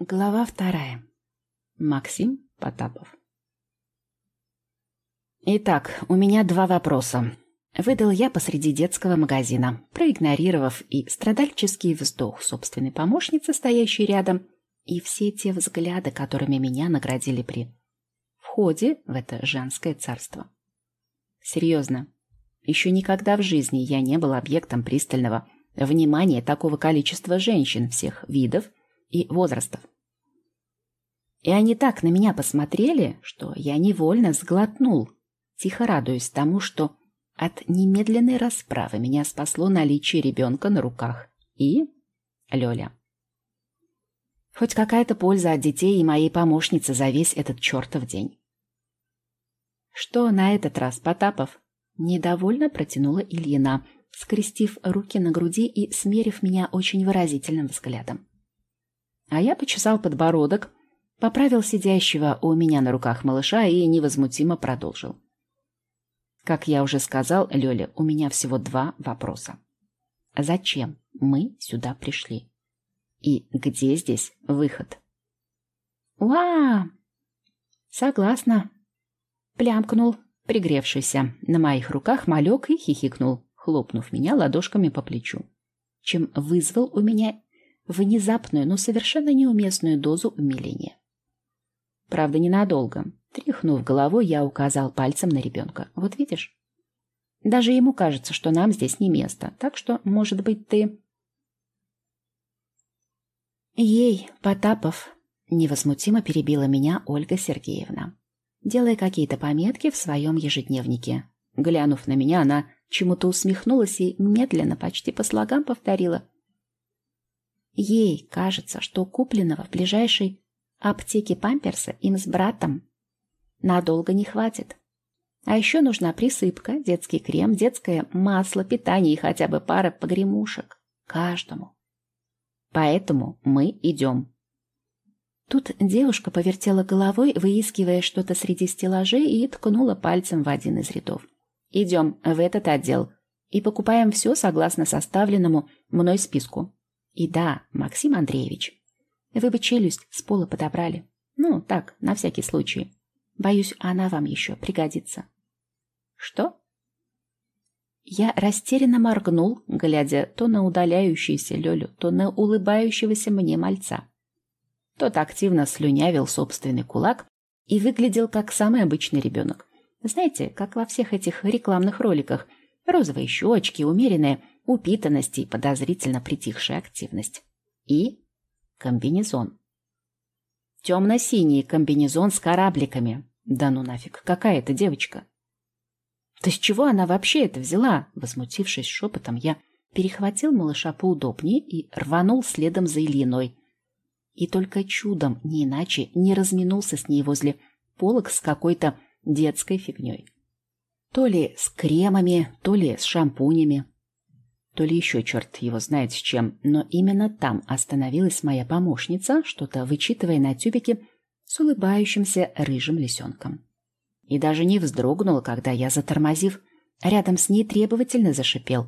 Глава вторая. Максим Потапов. Итак, у меня два вопроса. Выдал я посреди детского магазина, проигнорировав и страдальческий вздох собственной помощницы, стоящей рядом, и все те взгляды, которыми меня наградили при входе в это женское царство. Серьезно, еще никогда в жизни я не был объектом пристального внимания такого количества женщин всех видов и возрастов. И они так на меня посмотрели, что я невольно сглотнул, тихо радуясь тому, что от немедленной расправы меня спасло наличие ребенка на руках и Лёля. Хоть какая-то польза от детей и моей помощницы за весь этот чертов день. Что на этот раз, Потапов? Недовольно протянула Ильина, скрестив руки на груди и смерив меня очень выразительным взглядом. А я почесал подбородок, поправил сидящего у меня на руках малыша и невозмутимо продолжил. Как я уже сказал, Лёля, у меня всего два вопроса. Зачем мы сюда пришли? И где здесь выход? Уа! Согласна. Плямкнул, пригревшийся на моих руках малек и хихикнул, хлопнув меня ладошками по плечу, чем вызвал у меня внезапную, но совершенно неуместную дозу умиления. Правда, ненадолго. Тряхнув головой, я указал пальцем на ребенка. Вот видишь? Даже ему кажется, что нам здесь не место. Так что, может быть, ты... Ей, Потапов, невозмутимо перебила меня Ольга Сергеевна, делая какие-то пометки в своем ежедневнике. Глянув на меня, она чему-то усмехнулась и медленно, почти по слогам повторила. Ей кажется, что купленного в ближайшей аптеке памперса им с братом надолго не хватит. А еще нужна присыпка, детский крем, детское масло, питание и хотя бы пара погремушек. Каждому. Поэтому мы идем. Тут девушка повертела головой, выискивая что-то среди стеллажей и ткнула пальцем в один из рядов. Идем в этот отдел и покупаем все согласно составленному мной списку. И да, Максим Андреевич, вы бы челюсть с пола подобрали. Ну, так, на всякий случай. Боюсь, она вам еще пригодится. Что? Я растерянно моргнул, глядя то на удаляющуюся Лёлю, то на улыбающегося мне мальца. Тот активно слюнявил собственный кулак и выглядел как самый обычный ребенок. Знаете, как во всех этих рекламных роликах. Розовые щечки, умеренная упитанность и подозрительно притихшая активность. И комбинезон. Темно-синий комбинезон с корабликами. Да ну нафиг, какая это девочка? Да с чего она вообще это взяла? Возмутившись шепотом, я перехватил малыша поудобнее и рванул следом за Ильиной. И только чудом, не иначе, не разминулся с ней возле полок с какой-то детской фигней. То ли с кремами, то ли с шампунями то ли еще черт его знает с чем, но именно там остановилась моя помощница, что-то вычитывая на тюбике с улыбающимся рыжим лисенком. И даже не вздрогнула, когда я, затормозив, рядом с ней требовательно зашипел.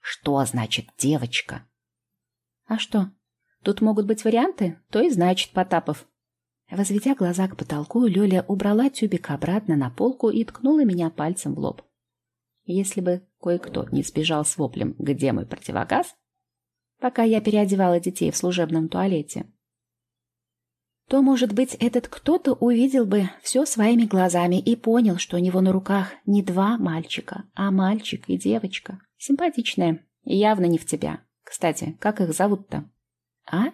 «Что значит девочка?» «А что, тут могут быть варианты? То и значит, Потапов». Возведя глаза к потолку, Лёля убрала тюбик обратно на полку и ткнула меня пальцем в лоб. Если бы кое-кто не сбежал с воплем «Где мой противогаз?», пока я переодевала детей в служебном туалете, то, может быть, этот кто-то увидел бы все своими глазами и понял, что у него на руках не два мальчика, а мальчик и девочка. Симпатичная, явно не в тебя. Кстати, как их зовут-то? А?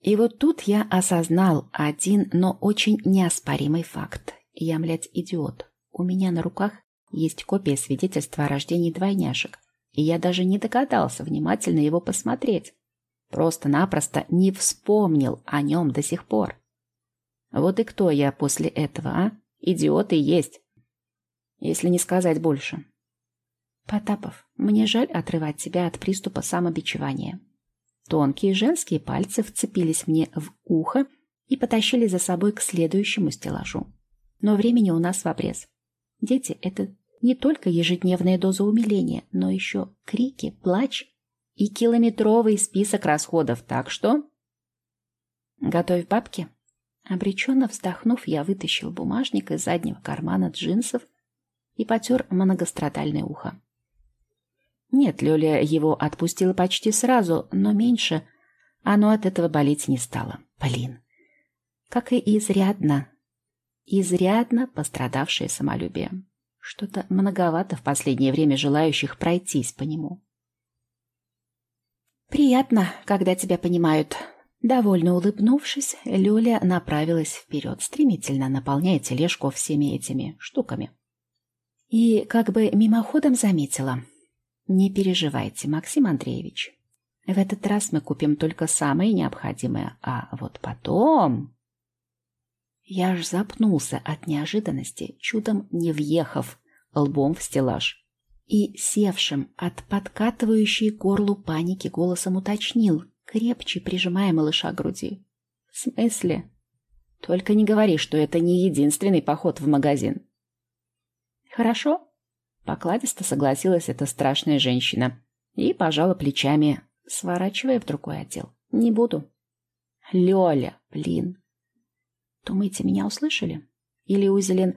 И вот тут я осознал один, но очень неоспоримый факт. Я, млядь, идиот. У меня на руках есть копия свидетельства о рождении двойняшек, и я даже не догадался внимательно его посмотреть. Просто-напросто не вспомнил о нем до сих пор. Вот и кто я после этого, а? И есть. Если не сказать больше. Потапов, мне жаль отрывать тебя от приступа самобичевания. Тонкие женские пальцы вцепились мне в ухо и потащили за собой к следующему стеллажу. Но времени у нас в обрез. Дети — это не только ежедневная доза умиления, но еще крики, плач и километровый список расходов, так что... Готовь бабки. Обреченно вздохнув, я вытащил бумажник из заднего кармана джинсов и потер многострадальное ухо. Нет, Лёля его отпустила почти сразу, но меньше оно от этого болеть не стало. Блин. Как и изрядно, изрядно пострадавшее самолюбие. Что-то многовато в последнее время желающих пройтись по нему. «Приятно, когда тебя понимают». Довольно улыбнувшись, Лёля направилась вперед, стремительно наполняя тележку всеми этими штуками. И как бы мимоходом заметила. «Не переживайте, Максим Андреевич. В этот раз мы купим только самое необходимое, а вот потом...» Я аж запнулся от неожиданности, чудом не въехав лбом в стеллаж и севшим от подкатывающей горлу паники голосом уточнил, крепче прижимая малыша к груди. «В смысле? Только не говори, что это не единственный поход в магазин». «Хорошо», — покладисто согласилась эта страшная женщина и пожала плечами, сворачивая в другой отдел. «Не буду». «Лёля, блин!» «Думаете, меня услышали?» Или Узелин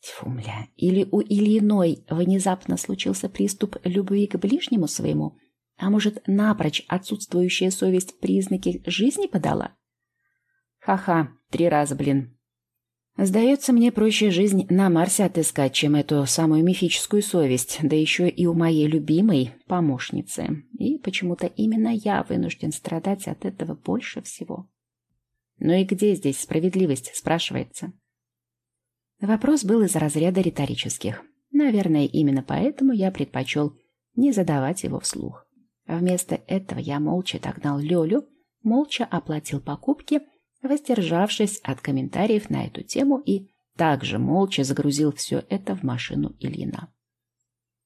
Тьфу, мля. Или у Ильиной внезапно случился приступ любви к ближнему своему, а может, напрочь отсутствующая совесть признаки жизни подала? Ха-ха, три раза, блин. Сдается мне проще жизнь на Марсе отыскать, чем эту самую мифическую совесть, да еще и у моей любимой помощницы. И почему-то именно я вынужден страдать от этого больше всего. Ну и где здесь справедливость, спрашивается? Вопрос был из разряда риторических. Наверное, именно поэтому я предпочел не задавать его вслух. Вместо этого я молча догнал Лёлю, молча оплатил покупки, воздержавшись от комментариев на эту тему и также молча загрузил все это в машину Ильина.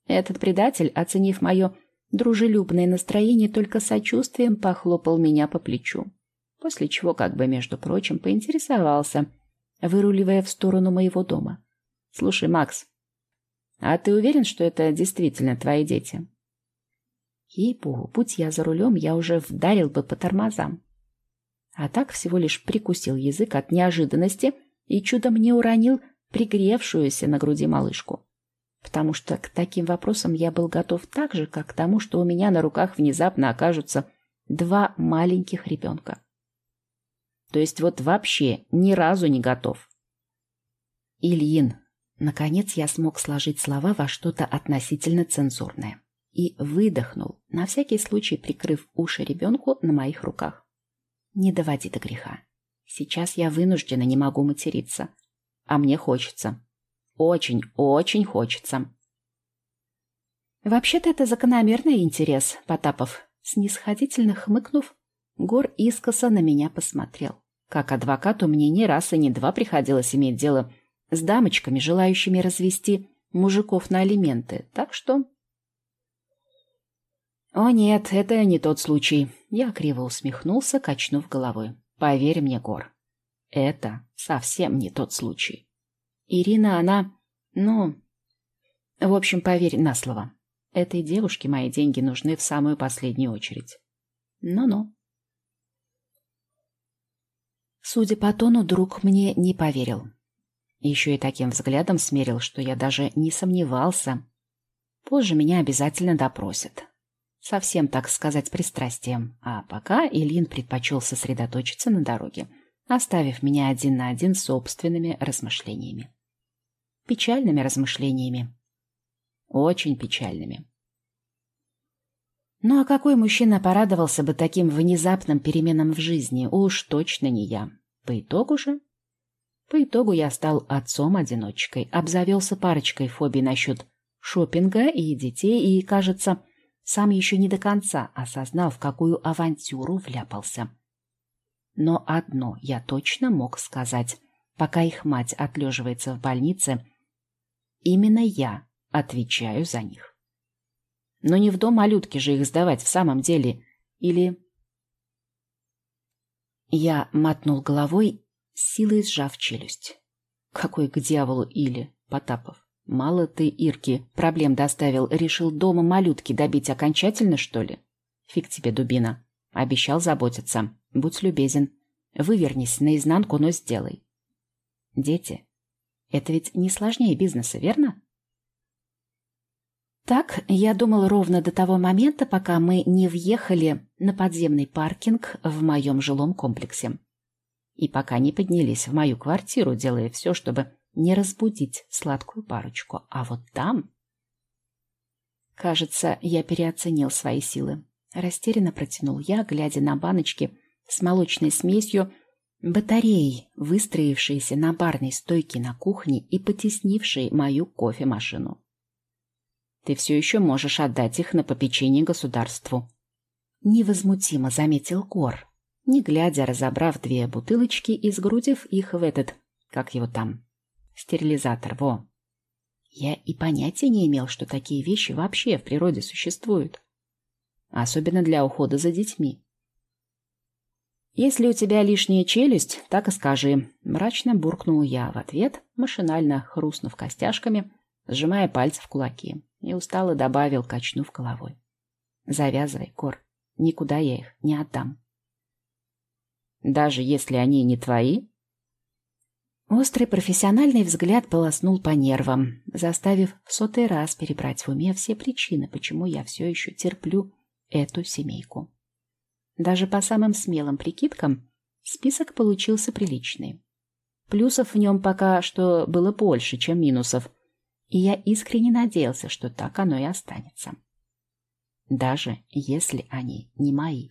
Этот предатель, оценив мое дружелюбное настроение, только сочувствием похлопал меня по плечу, после чего, как бы, между прочим, поинтересовался – выруливая в сторону моего дома. «Слушай, Макс, а ты уверен, что это действительно твои дети?» Ей-богу, будь я за рулем, я уже вдарил бы по тормозам. А так всего лишь прикусил язык от неожиданности и чудом не уронил пригревшуюся на груди малышку. Потому что к таким вопросам я был готов так же, как к тому, что у меня на руках внезапно окажутся два маленьких ребенка. То есть вот вообще ни разу не готов. Ильин. Наконец я смог сложить слова во что-то относительно цензурное. И выдохнул, на всякий случай прикрыв уши ребенку на моих руках. Не доводи до греха. Сейчас я вынуждена не могу материться. А мне хочется. Очень, очень хочется. Вообще-то это закономерный интерес, Потапов. Снисходительно хмыкнув, Гор искоса на меня посмотрел. Как адвокату мне не раз и не два приходилось иметь дело с дамочками, желающими развести мужиков на алименты, так что... О нет, это не тот случай. Я криво усмехнулся, качнув головой. Поверь мне, Гор, это совсем не тот случай. Ирина, она... Ну... В общем, поверь на слово. Этой девушке мои деньги нужны в самую последнюю очередь. Ну-ну. Судя по тону, друг мне не поверил. Еще и таким взглядом смерил, что я даже не сомневался. Позже меня обязательно допросят. Совсем, так сказать, пристрастием. А пока Ильин предпочел сосредоточиться на дороге, оставив меня один на один с собственными размышлениями. Печальными размышлениями. Очень печальными. Ну а какой мужчина порадовался бы таким внезапным переменам в жизни? Уж точно не я. По итогу же... По итогу я стал отцом-одиночкой, обзавелся парочкой фобий насчет шопинга и детей, и, кажется, сам еще не до конца осознал, в какую авантюру вляпался. Но одно я точно мог сказать, пока их мать отлеживается в больнице, именно я отвечаю за них. Но не в дом малютки же их сдавать в самом деле. Или... Я мотнул головой, силой сжав челюсть. Какой к дьяволу или, Потапов? Мало ты, Ирки, проблем доставил, решил дома малютки добить окончательно, что ли? Фиг тебе, дубина. Обещал заботиться. Будь любезен. Вывернись наизнанку, но сделай. Дети. Это ведь не сложнее бизнеса, верно? Так, я думал ровно до того момента, пока мы не въехали на подземный паркинг в моем жилом комплексе. И пока не поднялись в мою квартиру, делая все, чтобы не разбудить сладкую парочку. А вот там... Кажется, я переоценил свои силы. Растерянно протянул я, глядя на баночки с молочной смесью, батареи, выстроившиеся на барной стойке на кухне и потеснившие мою кофемашину. Ты все еще можешь отдать их на попечение государству. Невозмутимо заметил Гор, не глядя, разобрав две бутылочки и сгрудив их в этот, как его там, стерилизатор, во. Я и понятия не имел, что такие вещи вообще в природе существуют. Особенно для ухода за детьми. «Если у тебя лишняя челюсть, так и скажи», — мрачно буркнул я в ответ, машинально хрустнув костяшками, сжимая пальцы в кулаки и устало добавил, качнув головой. «Завязывай, Кор, никуда я их не отдам». «Даже если они не твои?» Острый профессиональный взгляд полоснул по нервам, заставив в сотый раз перебрать в уме все причины, почему я все еще терплю эту семейку. Даже по самым смелым прикидкам список получился приличный. Плюсов в нем пока что было больше, чем минусов, и я искренне надеялся, что так оно и останется. Даже если они не мои.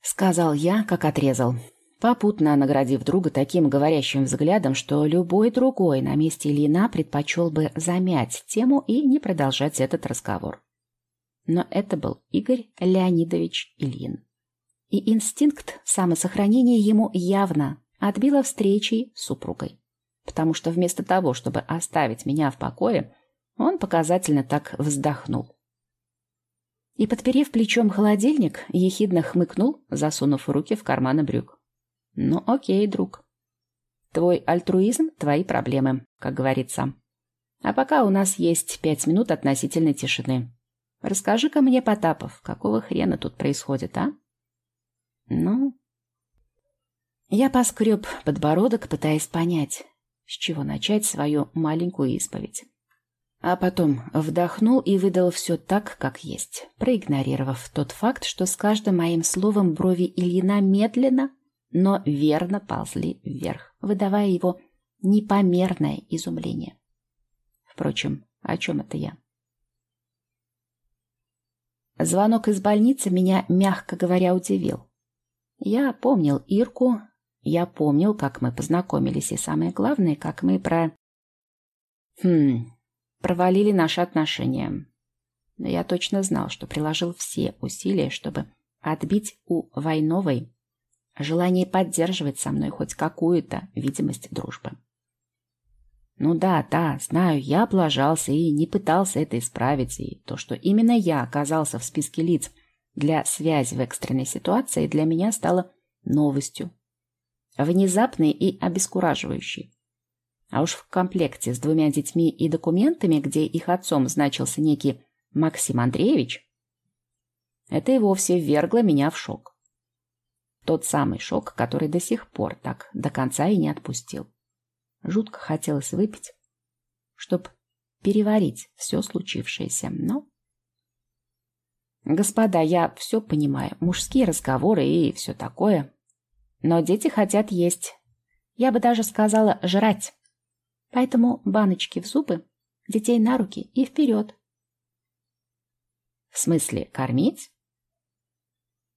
Сказал я, как отрезал, попутно наградив друга таким говорящим взглядом, что любой другой на месте Ильина предпочел бы замять тему и не продолжать этот разговор. Но это был Игорь Леонидович Ильин. И инстинкт самосохранения ему явно отбила встречей с супругой потому что вместо того, чтобы оставить меня в покое, он показательно так вздохнул. И, подперев плечом холодильник, ехидно хмыкнул, засунув руки в карманы брюк. «Ну окей, друг. Твой альтруизм — твои проблемы, как говорится. А пока у нас есть пять минут относительной тишины. Расскажи-ка мне, Потапов, какого хрена тут происходит, а?» «Ну...» Я поскреб подбородок, пытаясь понять, с чего начать свою маленькую исповедь. А потом вдохнул и выдал все так, как есть, проигнорировав тот факт, что с каждым моим словом брови Ильина медленно, но верно ползли вверх, выдавая его непомерное изумление. Впрочем, о чем это я? Звонок из больницы меня, мягко говоря, удивил. Я помнил Ирку, я помнил, как мы познакомились, и самое главное, как мы про... Хм... Провалили наши отношения. Но я точно знал, что приложил все усилия, чтобы отбить у Войновой желание поддерживать со мной хоть какую-то видимость дружбы. Ну да, да, знаю, я облажался и не пытался это исправить, и то, что именно я оказался в списке лиц для связи в экстренной ситуации, для меня стало новостью, внезапный и обескураживающий. А уж в комплекте с двумя детьми и документами, где их отцом значился некий Максим Андреевич, это и вовсе ввергло меня в шок. Тот самый шок, который до сих пор так до конца и не отпустил. Жутко хотелось выпить, чтобы переварить все случившееся, но... Господа, я все понимаю, мужские разговоры и все такое, но дети хотят есть. Я бы даже сказала жрать. Поэтому баночки в зубы, детей на руки и вперед. В смысле, кормить?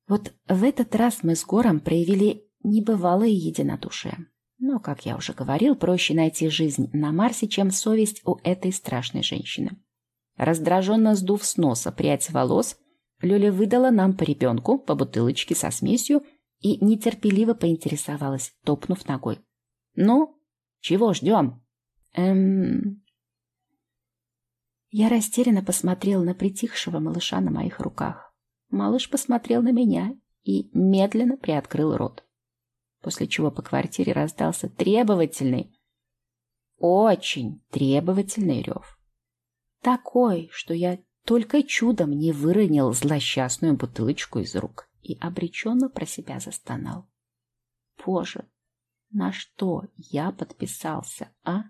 Вот в этот раз мы с Гором проявили небывалое единодушие. Но, как я уже говорил, проще найти жизнь на Марсе, чем совесть у этой страшной женщины. Раздраженно сдув с носа прядь волос, Лёля выдала нам по ребенку, по бутылочке со смесью и нетерпеливо поинтересовалась, топнув ногой. «Ну, чего ждем?» «Эм...» Я растерянно посмотрел на притихшего малыша на моих руках. Малыш посмотрел на меня и медленно приоткрыл рот. После чего по квартире раздался требовательный, очень требовательный рев. Такой, что я только чудом не выронил злосчастную бутылочку из рук и обреченно про себя застонал. Боже, на что я подписался, а?